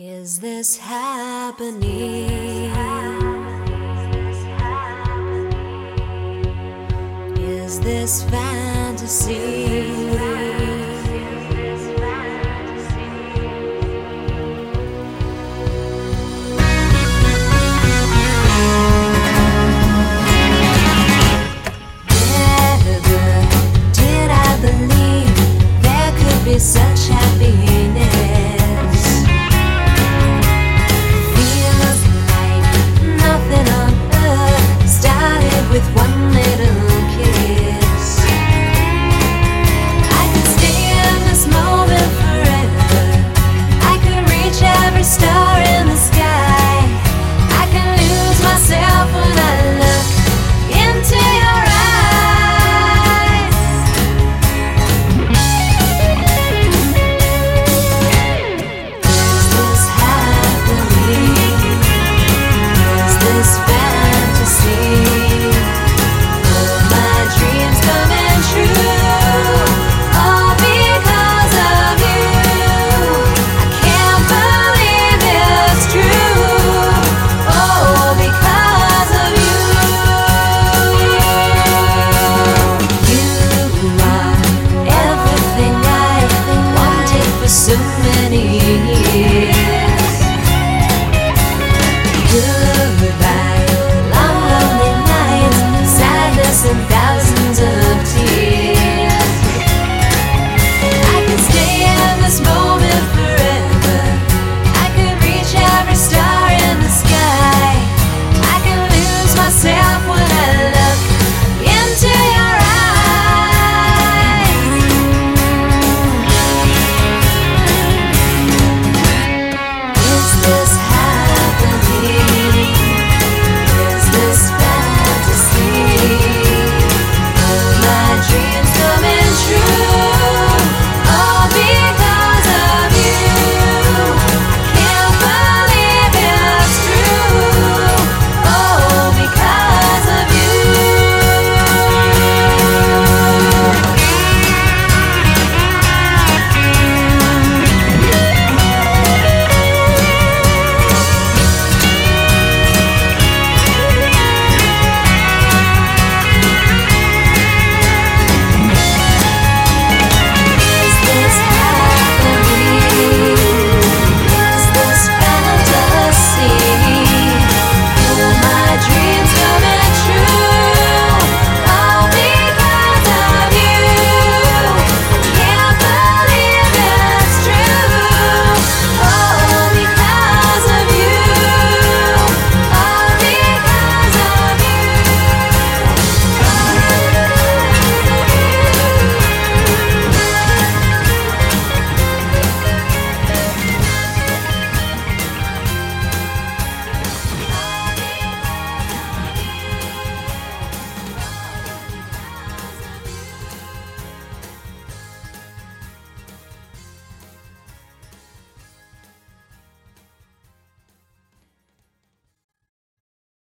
Is this happening? Is this fantasy? Never did I believe there could be Such happiness. this moment.